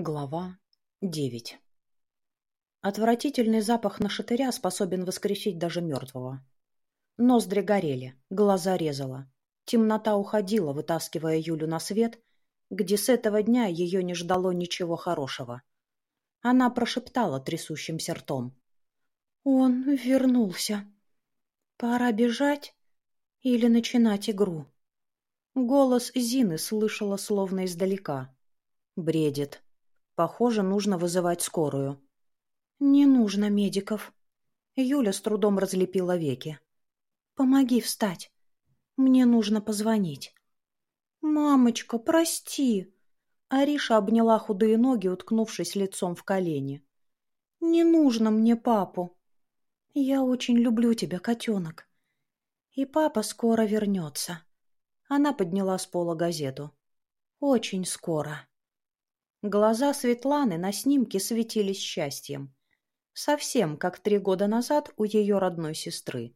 Глава 9 Отвратительный запах нашатыря способен воскресить даже мертвого. Ноздри горели, глаза резало. Темнота уходила, вытаскивая Юлю на свет, где с этого дня ее не ждало ничего хорошего. Она прошептала трясущимся ртом. «Он вернулся. Пора бежать или начинать игру?» Голос Зины слышала словно издалека. Бредит. Похоже, нужно вызывать скорую. «Не нужно медиков». Юля с трудом разлепила веки. «Помоги встать. Мне нужно позвонить». «Мамочка, прости!» Ариша обняла худые ноги, уткнувшись лицом в колени. «Не нужно мне папу. Я очень люблю тебя, котенок. И папа скоро вернется». Она подняла с пола газету. «Очень скоро». Глаза Светланы на снимке светились счастьем. Совсем как три года назад у ее родной сестры.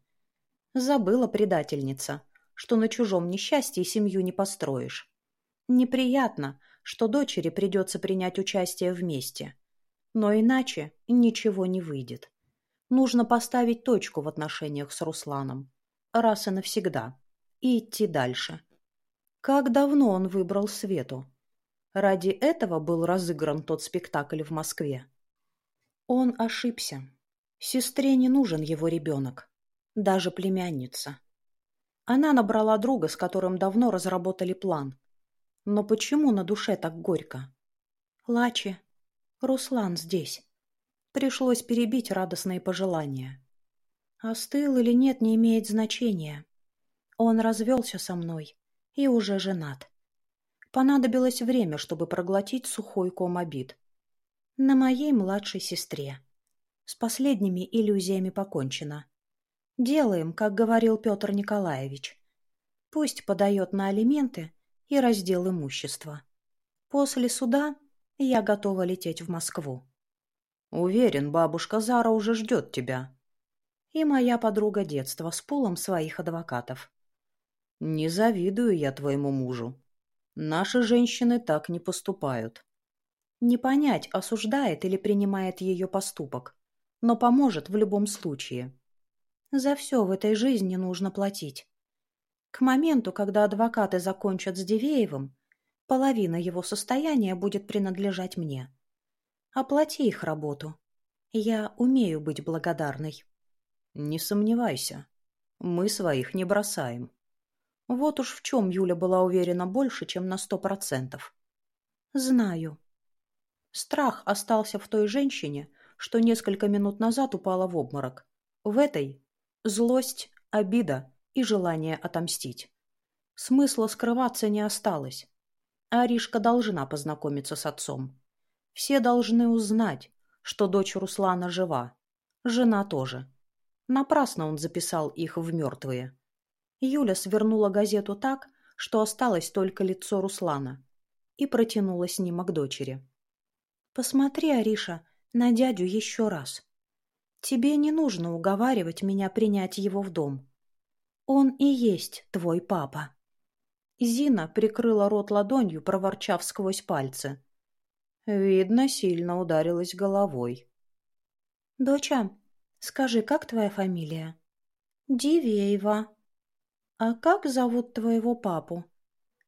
Забыла предательница, что на чужом несчастье семью не построишь. Неприятно, что дочери придется принять участие вместе. Но иначе ничего не выйдет. Нужно поставить точку в отношениях с Русланом. Раз и навсегда. И идти дальше. Как давно он выбрал Свету? Ради этого был разыгран тот спектакль в Москве. Он ошибся. Сестре не нужен его ребенок. Даже племянница. Она набрала друга, с которым давно разработали план. Но почему на душе так горько? Лачи. Руслан здесь. Пришлось перебить радостные пожелания. Остыл или нет, не имеет значения. Он развелся со мной и уже женат. Понадобилось время, чтобы проглотить сухой ком обид. На моей младшей сестре. С последними иллюзиями покончено. Делаем, как говорил Петр Николаевич. Пусть подает на алименты и раздел имущества. После суда я готова лететь в Москву. Уверен, бабушка Зара уже ждет тебя. И моя подруга детства с пулом своих адвокатов. Не завидую я твоему мужу. Наши женщины так не поступают. Не понять, осуждает или принимает ее поступок, но поможет в любом случае. За все в этой жизни нужно платить. К моменту, когда адвокаты закончат с Дивеевым, половина его состояния будет принадлежать мне. Оплати их работу. Я умею быть благодарной. Не сомневайся. Мы своих не бросаем. Вот уж в чем Юля была уверена больше, чем на сто процентов. Знаю. Страх остался в той женщине, что несколько минут назад упала в обморок. В этой – злость, обида и желание отомстить. Смысла скрываться не осталось. Аришка должна познакомиться с отцом. Все должны узнать, что дочь Руслана жива. Жена тоже. Напрасно он записал их в мертвые. Юля свернула газету так, что осталось только лицо Руслана, и протянула снимок дочери. «Посмотри, Ариша, на дядю еще раз. Тебе не нужно уговаривать меня принять его в дом. Он и есть твой папа». Зина прикрыла рот ладонью, проворчав сквозь пальцы. Видно, сильно ударилась головой. «Доча, скажи, как твоя фамилия?» «Дивеева», «А как зовут твоего папу?»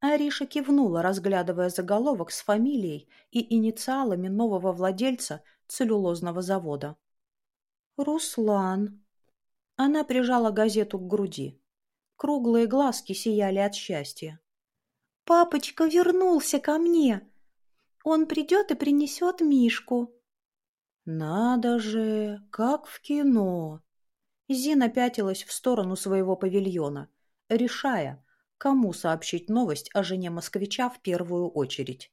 Ариша кивнула, разглядывая заголовок с фамилией и инициалами нового владельца целлюлозного завода. «Руслан». Она прижала газету к груди. Круглые глазки сияли от счастья. «Папочка вернулся ко мне. Он придет и принесет Мишку». «Надо же, как в кино!» Зина пятилась в сторону своего павильона решая, кому сообщить новость о жене москвича в первую очередь.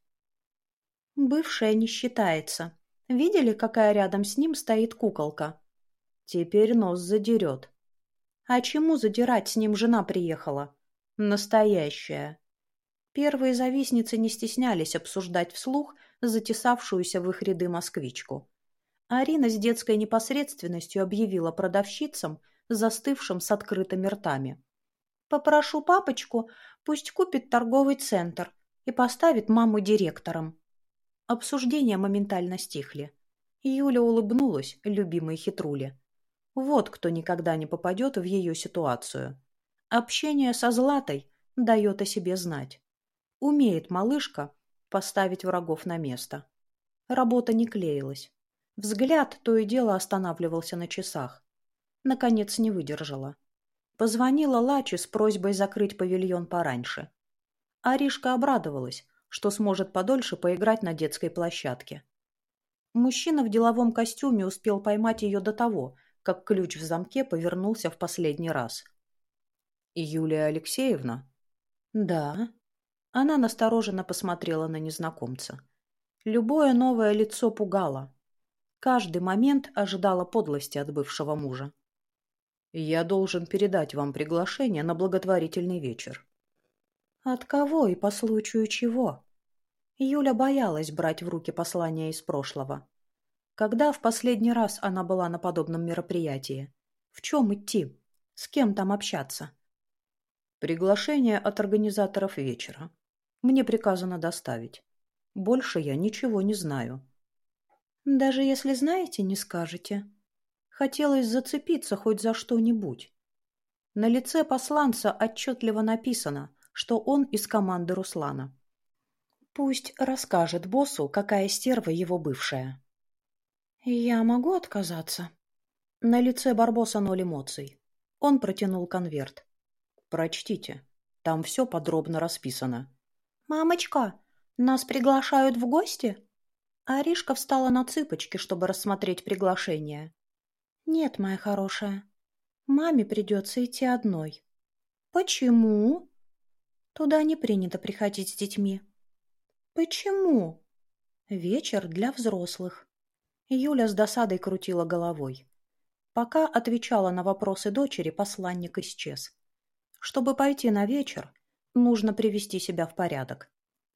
Бывшая не считается. Видели, какая рядом с ним стоит куколка? Теперь нос задерет. А чему задирать с ним жена приехала? Настоящая. Первые завистницы не стеснялись обсуждать вслух затесавшуюся в их ряды москвичку. Арина с детской непосредственностью объявила продавщицам, застывшим с открытыми ртами. Попрошу папочку, пусть купит торговый центр и поставит маму директором. Обсуждения моментально стихли. Юля улыбнулась любимой хитруле. Вот кто никогда не попадет в ее ситуацию. Общение со Златой дает о себе знать. Умеет малышка поставить врагов на место. Работа не клеилась. Взгляд то и дело останавливался на часах. Наконец не выдержала. Позвонила Лачи с просьбой закрыть павильон пораньше. Аришка обрадовалась, что сможет подольше поиграть на детской площадке. Мужчина в деловом костюме успел поймать ее до того, как ключ в замке повернулся в последний раз. «Юлия Алексеевна?» «Да». Она настороженно посмотрела на незнакомца. Любое новое лицо пугало. Каждый момент ожидала подлости от бывшего мужа. «Я должен передать вам приглашение на благотворительный вечер». «От кого и по случаю чего?» Юля боялась брать в руки послания из прошлого. Когда в последний раз она была на подобном мероприятии? В чем идти? С кем там общаться? Приглашение от организаторов вечера. Мне приказано доставить. Больше я ничего не знаю. Даже если знаете, не скажете. Хотелось зацепиться хоть за что-нибудь. На лице посланца отчетливо написано, что он из команды Руслана. Пусть расскажет боссу, какая стерва его бывшая. «Я могу отказаться?» На лице Барбоса ноль эмоций. Он протянул конверт. Прочтите. Там все подробно расписано. «Мамочка, нас приглашают в гости?» Аришка встала на цыпочки, чтобы рассмотреть приглашение. «Нет, моя хорошая. Маме придется идти одной». «Почему?» «Туда не принято приходить с детьми». «Почему?» «Вечер для взрослых». Юля с досадой крутила головой. Пока отвечала на вопросы дочери, посланник исчез. Чтобы пойти на вечер, нужно привести себя в порядок.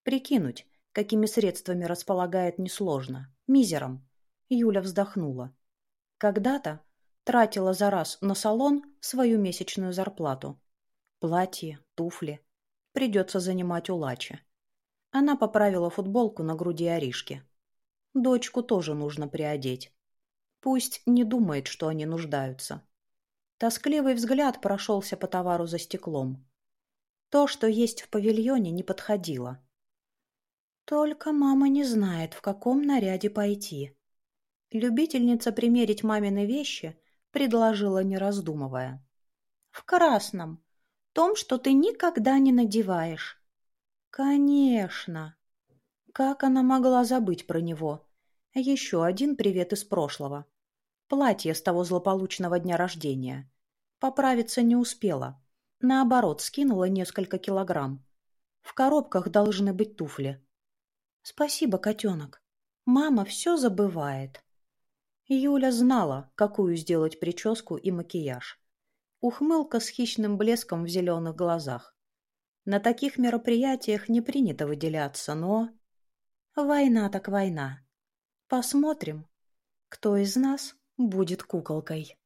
Прикинуть, какими средствами располагает несложно. Мизером. Юля вздохнула. Когда-то тратила за раз на салон свою месячную зарплату. Платье, туфли. Придется занимать у Лачи. Она поправила футболку на груди Аришки. Дочку тоже нужно приодеть. Пусть не думает, что они нуждаются. Тоскливый взгляд прошелся по товару за стеклом. То, что есть в павильоне, не подходило. Только мама не знает, в каком наряде пойти. Любительница примерить мамины вещи предложила, не раздумывая. «В красном. Том, что ты никогда не надеваешь». «Конечно!» Как она могла забыть про него? Еще один привет из прошлого. Платье с того злополучного дня рождения. Поправиться не успела. Наоборот, скинула несколько килограмм. В коробках должны быть туфли. Спасибо, котенок. Мама все забывает. Юля знала, какую сделать прическу и макияж. Ухмылка с хищным блеском в зеленых глазах. На таких мероприятиях не принято выделяться, но... Война так война. Посмотрим, кто из нас будет куколкой.